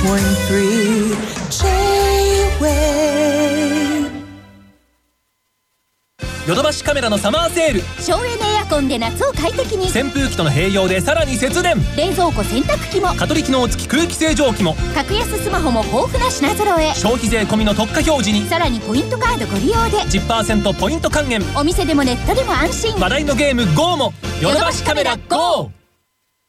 J-Wave ヨドバシカメラのサマーセール。省エネエアコンで夏を快適に。扇風機との併用でさらに節電。冷蔵庫洗濯機も。蚊取り機能付き空気清浄機も。格安スマホも豊富な品揃え。消費税込みの特価表示に。さらにポイントカードご利用で。10%ポイント還元。お店でもネットでも安心。話題のゲーム GO も。ヨドバシカメラ GO!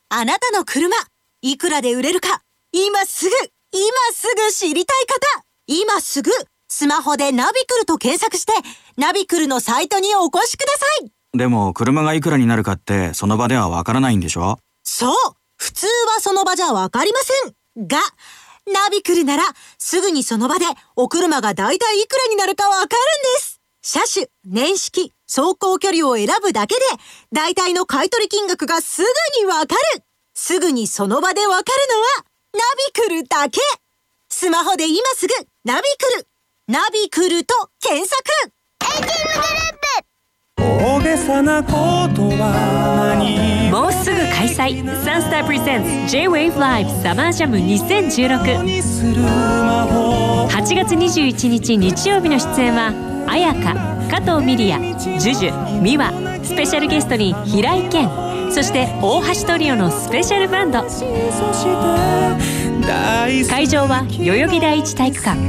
あなたの車、いくらで売れるか、今すぐ、今すぐ知りたい方、今すぐ、スマホでナビクルと検索して、ナビクルのサイトにお越しください。でも、車がいくらになるかって、その場ではわからないんでしょ？そう普通はその場じゃわかりません。が、ナビクルなら、すぐにその場でお車がだいたいいくらになるかわかるんです。車種、年式、走行距離を選ぶだけで、だいたいの買取金額がすぐにわかる。すぐにその場でわかるのは、ナビクルだけ。スマホで今すぐ、ナビクル。ナビクルと検索。大げさなことは何？もうすぐ開催。サンスタープレゼンツ J-WAVE LIVE サマージャム2016にする魔法8月21日日曜日の出演は綾香加藤ミリアジュジュミワ。スペシャルゲストに平井堅そして大橋トリオのスペシャルバンド。会場は代々木第一体育館。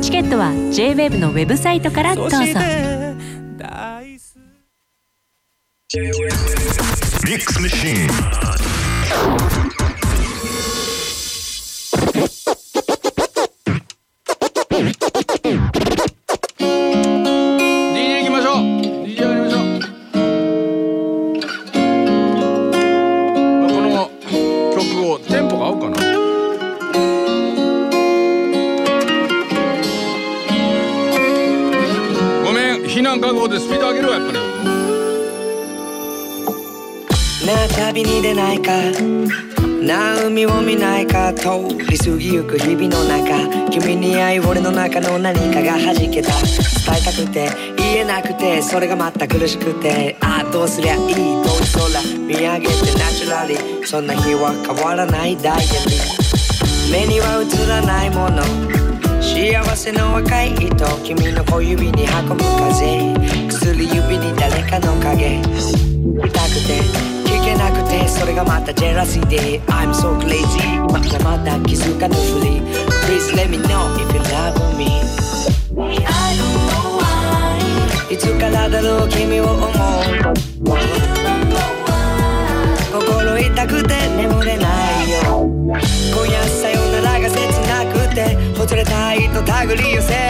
チケットは JWEB のウェブサイトからどうぞ。ミックスマシーン「テンポが合うかな？ごめん避難覚悟でスピード上げるわやっぱり。なあ旅に出ないかなあ海を見ないか通り過ぎゆく日々の中君に会い俺の中の何かが弾けた。伝えたくて言えなくてそれがまた苦しくてああどうすりゃいい？遠い空見上げてナチュラリーそんな日は変わらないダイアリー目には映らないもの。幸せの赤い糸君の小指に運ぶ風。薬指に誰かの影。痛くて聞けなくてそれがまたジェラシーで。I'm so crazy まだまだ気づかぬふり。Please let me know if you love me つからだろう君を思う。心痛くて眠れないよ。今夜さよならが切なくてほつれたいと手繰り寄せ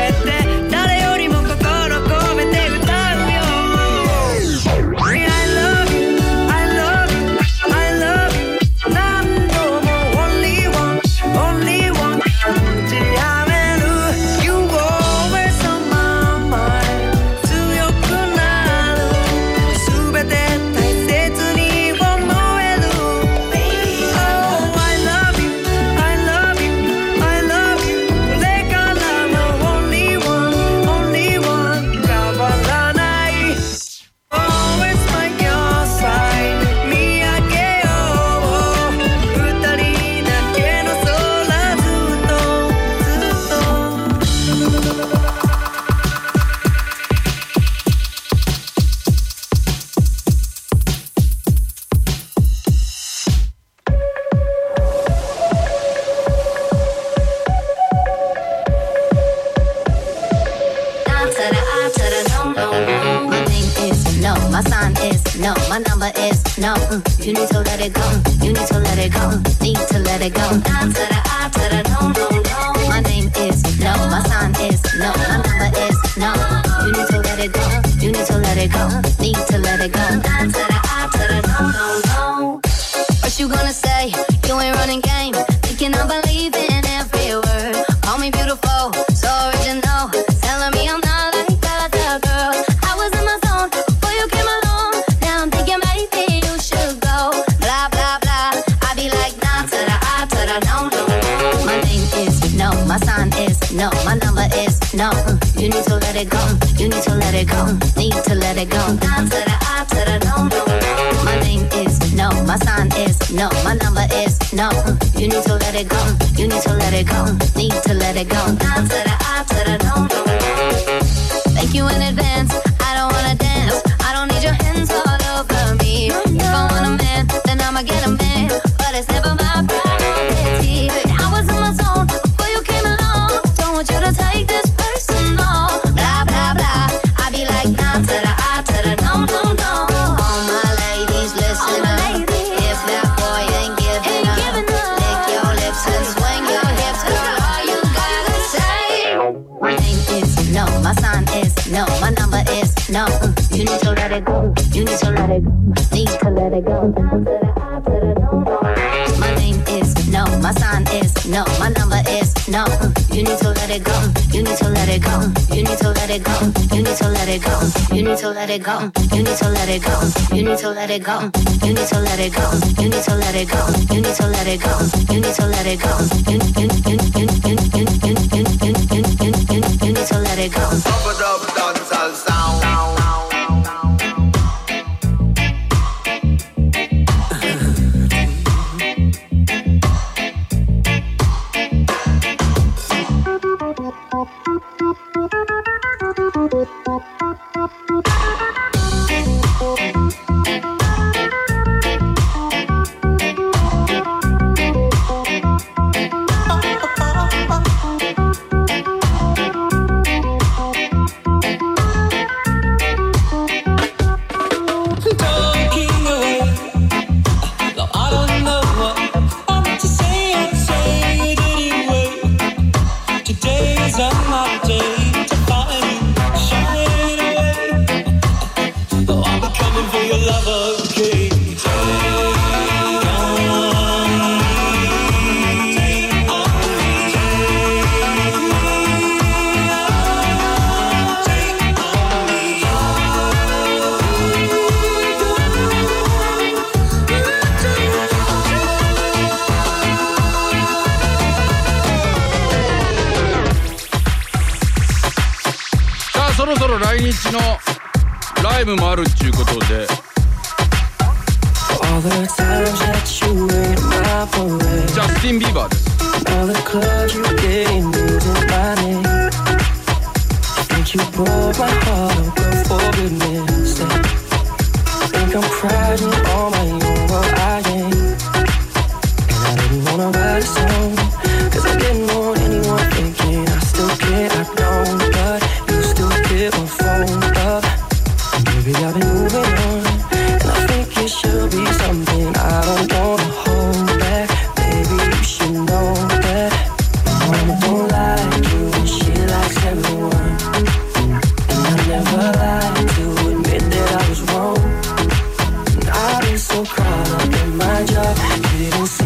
no. My number is no. Mm. You need to let it go. Mm. You need to let it go. Mm. Need to let it go. Down to the I to the no, no, no. My name is no. My sign is no. My number is no. You need to let it go. You need to let it go. Need to let it go. Down to the I to the no, no, no. What you gonna say? let it go. You need to let it go. Need to let it go. I to the I to the no, no, no. My name is no. My sign is no. My number is no. You need to let it go. You need to let it go. Need to let it go. I to the I to the no, no. Thank you in advance to go. Down to the I to the no, no. My name is no, my sign is no, my number is no. You need to let it go. You need to let it go. You need to let it go. You need to let it go. You need to let it go. You need to let it go. You need to let it go. You need to let it go. You need to let it go. You need to let it go. You need to let it go. You need to let it go. 日のライブもあるっちゅうことで。ジャスティン・ビーバーです。Think I'm clock in my job.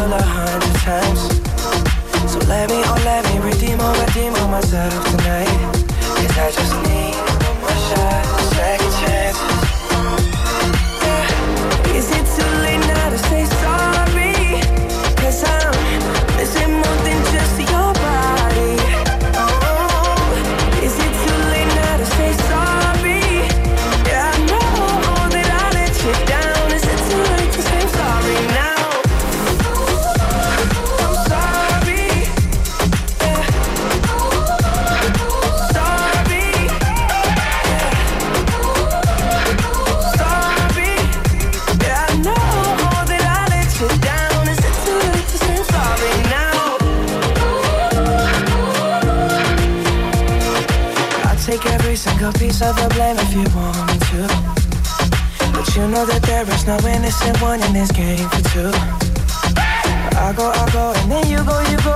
known a hundred times. So let me, oh let me redeem, oh redeem on myself tonight. Cause I just need a piece of the blame if you want me to. But you know that there is no innocent one in this game for two. I go, I go, and then you go, you go.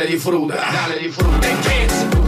Dale di frutta. Dale di frutta.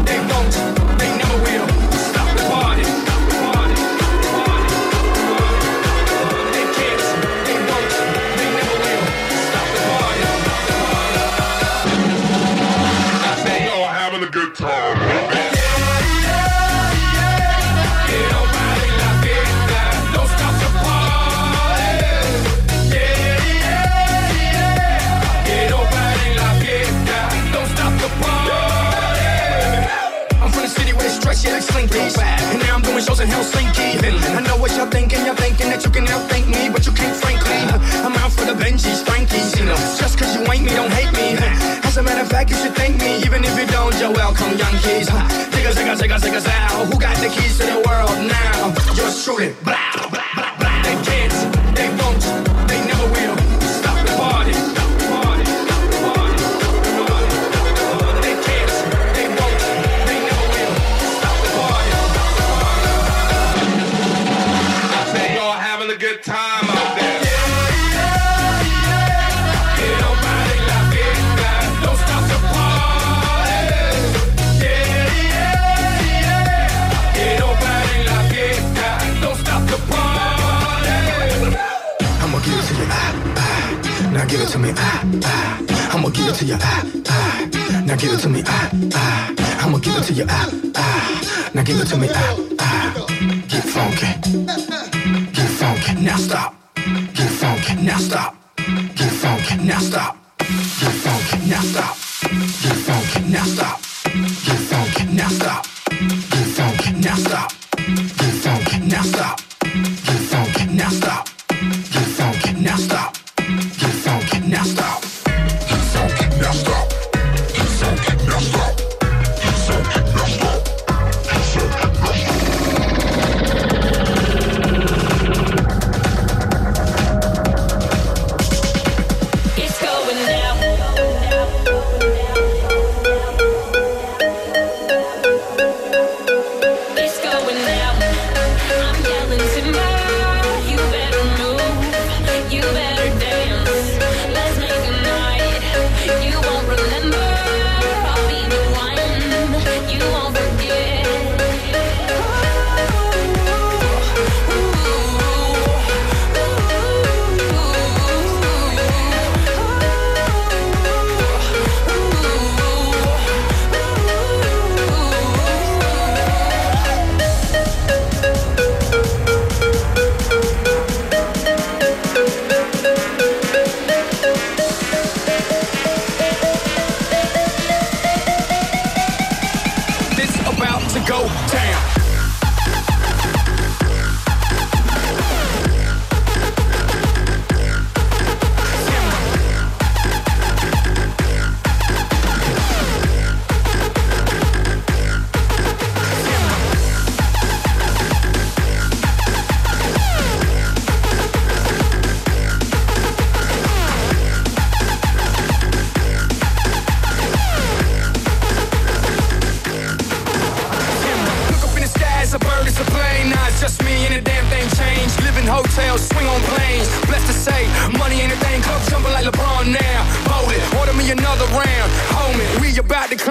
I know what y'all thinking, y'all thinking that you can outthink me, but you can't, frankly. I'm out for the Benjis, Frankies, you know. Just cause you ain't me, don't hate me. As a matter of fact, you should thank me, even if you don't, you're welcome, Yankees. Take a, take a, take a, take a out. Who got the keys to the world now? Yours truly. Blah, give it to me, ah, ah. I'ma give it to you, ah, ah. Now give it to me, ah, ah. I'ma give it to you, ah, ah. Now give it to me, ah, ah. Get funky, get funky, now stop. Get funky, now stop. Get funky, now stop. Get funky, now stop. Get funky, now stop. Get funky, now stop. Get funky, now stop.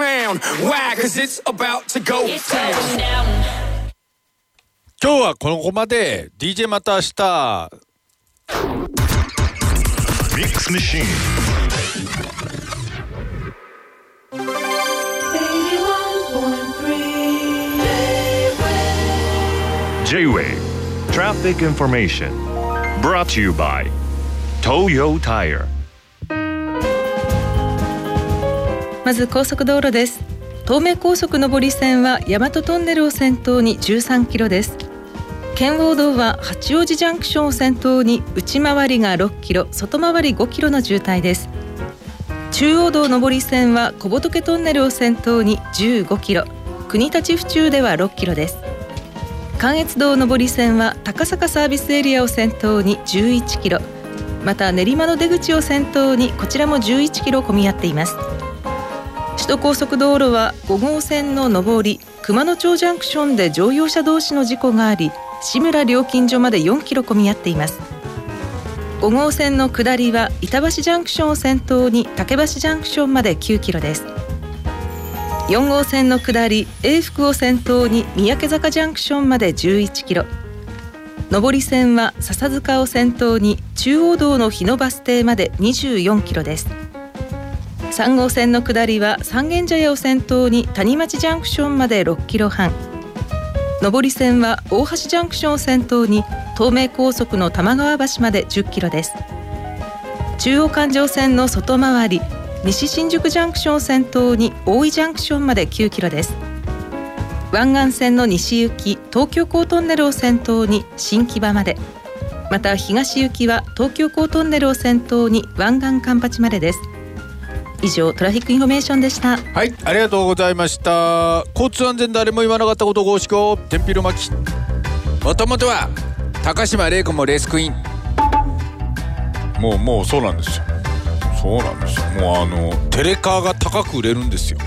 clown. Why? Cause it's about to go down. 今日はこのこまで DJ また明日 Mix Machine. J-Way Traffic Information Brought to you by Toyo Tire まず高速道路です。東名高速上り線は大和トンネルを先頭に13キロです。圏央道は八王子ジャンクションを先頭に内回りが6キロ外回り5キロの渋滞です。中央道上り線は小仏トンネルを先頭に15キロ国立府中では6キロです。関越道上り線は高坂サービスエリアを先頭に11キロまた練馬の出口を先頭にこちらも11キロ混み合っています。首都高速道路は5号線の上り熊野町ジャンクションで乗用車同士の事故があり志村料金所まで4キロ混み合っています。5号線の下りは板橋ジャンクションを先頭に竹橋ジャンクションまで9キロです。4号線の下り永福を先頭に三宅坂ジャンクションまで11キロ。上り線は笹塚を先頭に中央道の日野バス停まで24キロです。3号線の下りは三軒茶屋を先頭に谷町ジャンクションまで6キロ半。上り線は大橋ジャンクションを先頭に東名高速の玉川橋まで10キロです。中央環状線の外回り西新宿ジャンクションを先頭に大井ジャンクションまで9キロです。湾岸線の西行き東京港トンネルを先頭に新木場まで。また東行きは東京港トンネルを先頭に湾岸カンパチまでです。以上 traffic information でした。はいありがとうございました。交通安全誰も言わなかったことごしこ天日の巻。もともとは高島礼子もレースクイーン。もうもうそうなんですよ。そうなんですよ。もうあのテレカーが高く売れるんですよ。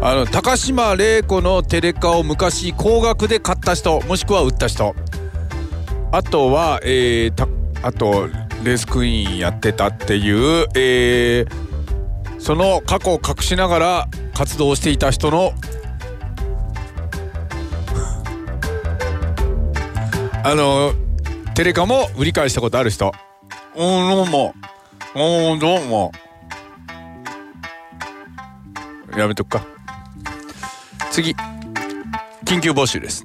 あの高島玲子のテレカを昔高額で買った人もしくは売った人。あとはえー、たあとレースクイーンやってたっていう、えーその過去を隠しながら活動していた人の あのテレカも売り買いしたことある人？おーどうも。おーどうも。やめとくか。次。緊急募集です。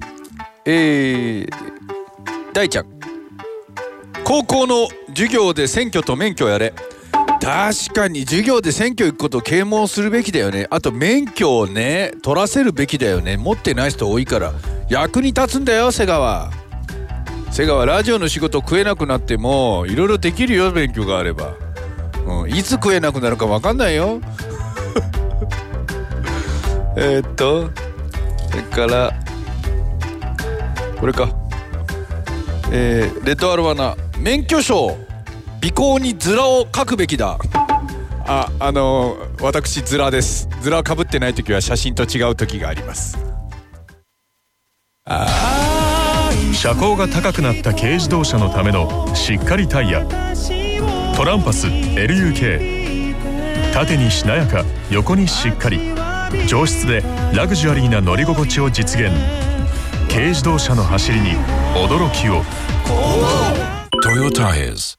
えー、大ちゃん。高校の授業で選挙と免許やれ。確かに授業で選挙行くことを啓蒙するべきだよね。あと免許をね取らせるべきだよね。持ってない人多いから。役に立つんだよ瀬川。瀬川ラジオの仕事食えなくなってもいろいろできるよ勉強があれば、うん、いつ食えなくなるか分かんないよ。えっとそれからこれか。えー、レッドアルバナ。免許証尾行にズラを書くべきだ。ああのー私ズラです。ズラかぶってない時は写真と違う時があります。車高が高くなった軽自動車のためのしっかりタイヤ。トランパス LUK 縦にしなやか横にしっかり。上質でラグジュアリーな乗り心地を実現。軽自動車の走りに驚きを Toyo Tires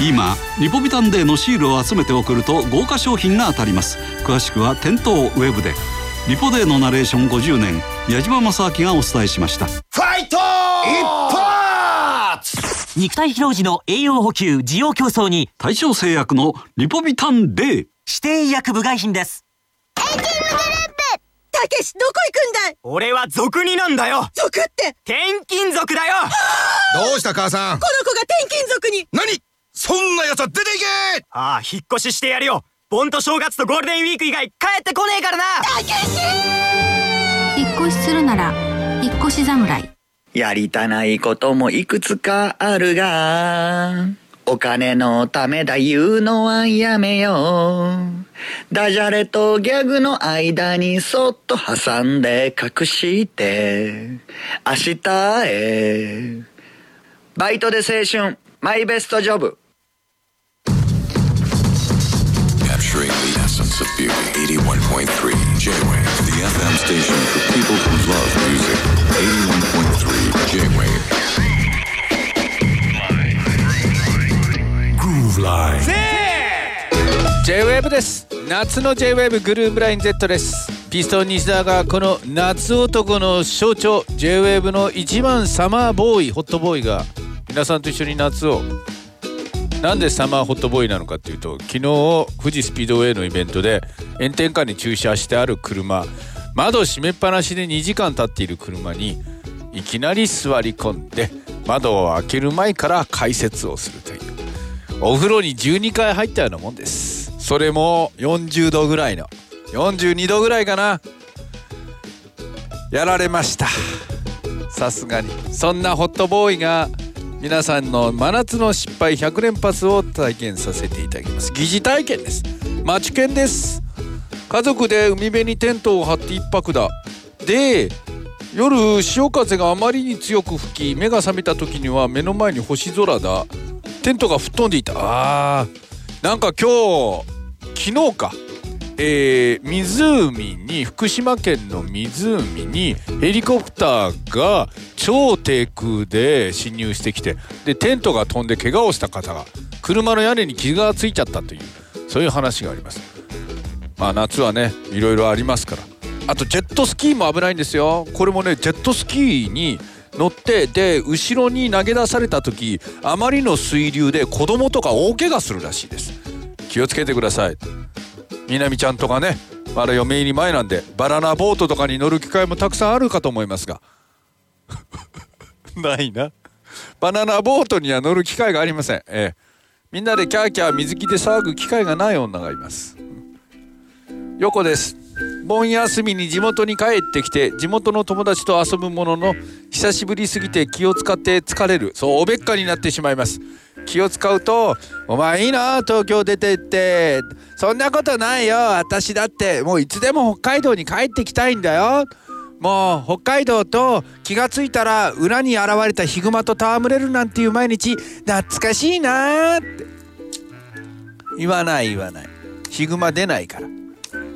今リポビタンデーのシールを集めて送ると豪華商品が当たります。詳しくは店頭ウェブで。リポデーのナレーション50年矢島正明がお伝えしました。ファイト一本肉体疲労時の栄養補給需要競争に。大正製薬のリポビタン D 指定医薬部外品です。たけしどこ行くんだい？俺は族になんだよ。族って？転勤族だよ。どうした母さん？この子が転勤族に。何？そんな奴は出ていけ！ああ引っ越ししてやるよ。盆と正月とゴールデンウィーク以外帰ってこねえからな。たけし！引っ越しするなら引っ越し侍。やりたないこともいくつかあるが、お金のためだ言うのはやめよう。ダジャレとギャグの間にそっと挟んで隠して。明日へ。バイトで青春。マイベストジョブ。81.3 J-Wave, the Groove J-WAVE です。夏の J-WAVE グルーブライン Z です。ピストン西田がこの夏男の象徴 J-WAVE の一番サマーボーイホットボーイが皆さんと一緒に夏を。なんでサマーホットボーイなのかっていうと昨日富士スピードウェイのイベントで炎天下に駐車してある車窓閉めっぱなしで2時間経っている車にいきなり座り込んで窓を開ける前から解説をするという。お風呂に12回入ったようなもんです。それも40度ぐらいの。42度ぐらいかな。やられました。さすがに。そんなホットボーイが皆さんの真夏の失敗100連発を体験させていただきます。疑似体験です。町犬です。家族で海辺にテントを張って一泊だ。で夜潮風があまりに強く吹き目が覚めた時には目の前に星空だテントが吹っ飛んでいた。あー。なんか今日昨日か。えー湖に福島県の湖にヘリコプターが超低空で侵入してきてでテントが飛んで怪我をした方が車の屋根に傷がついちゃったというそういう話があります。まあ夏はねいろいろありますから。あとジェットスキーも危ないんですよ。これもねジェットスキーに乗ってで後ろに投げ出された時あまりの水流で子供とか大怪我するらしいです。気をつけてください。みなみちゃんとかねまだ嫁入り前なんでバナナボートとかに乗る機会もたくさんあるかと思いますが。ないな。バナナボートには乗る機会がありません。ええ。みんなでキャーキャー水着で騒ぐ機会がない女がいます。横です。盆休みに地元に帰ってきて地元の友達と遊ぶものの久しぶりすぎて気を使って疲れる。そうおべっかになってしまいます。気を使うと「お前いいな東京出てって。そんなことないよ。私だってもういつでも北海道に帰ってきたいんだよ。もう北海道と気がついたら裏に現れたヒグマと戯れるなんていう毎日。懐かしいなって。言わない言わない。ヒグマ出ないから。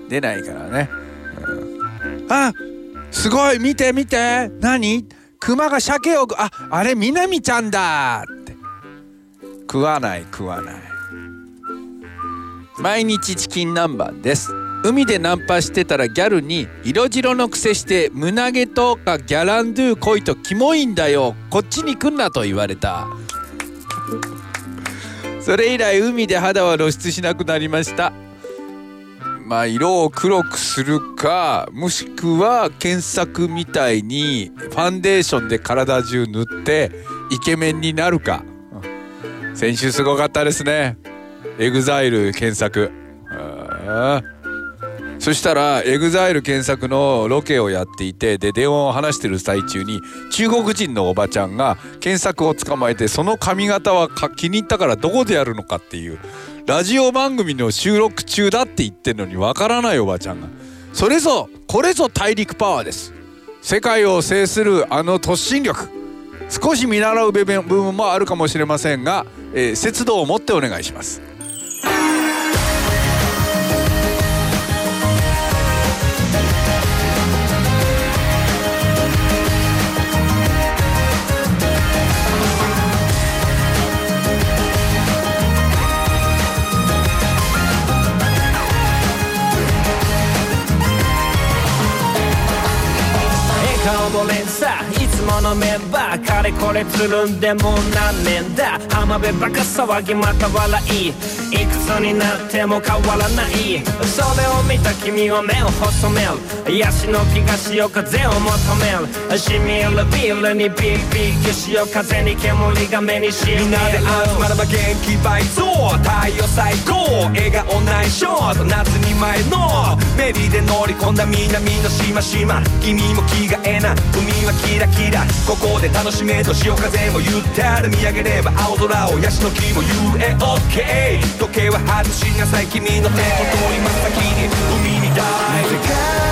出ないからね、うん。あすごい見て見て。何？クマが鮭をああれみなみちゃんだ。って。食わない食わない。毎日チキン南蛮です。海でナンパしてたらギャルに色白の癖して胸毛とかギャランドゥ来いとキモいんだよ。こっちに来んなと言われた。それ以来海で肌は露出しなくなりました。まあ色を黒くするかもしくは検索みたいにファンデーションで体中塗ってイケメンになるか。先週すごかったですね。エグザイル検索。あーそしたらエグザイル検索のロケをやっていてで電話を話してる最中に中国人のおばちゃんが検索を捕まえてその髪型は気に入ったからどこでやるのかっていうラジオ番組の収録中だって言ってんのにわからないおばちゃんが。それぞこれぞ大陸パワーです。世界を制するあの突進力。少し見習う部分部分もあるかもしれませんが、えー節度を持ってお願いします。顔ごめんさいつものメンバーかれこれつるんでもう何年だ。浜辺バカ騒ぎまた笑い。いくつになっても変わらない。それを見た君は目を細める。ヤシの木が潮風を求める。しみるビールにビービー潮風に煙が目にしみるみんなで集まれば元気倍増太陽最高。笑顔ないショート夏に前の。メリーで乗り込んだ南の島。々君も気がえな海はキラキラ。ここで楽しめと潮風もゆったり見上げれば青空をヤシの木も揺れ OK 時計は外しなさい。君の手元に真っ先に海にダイブ。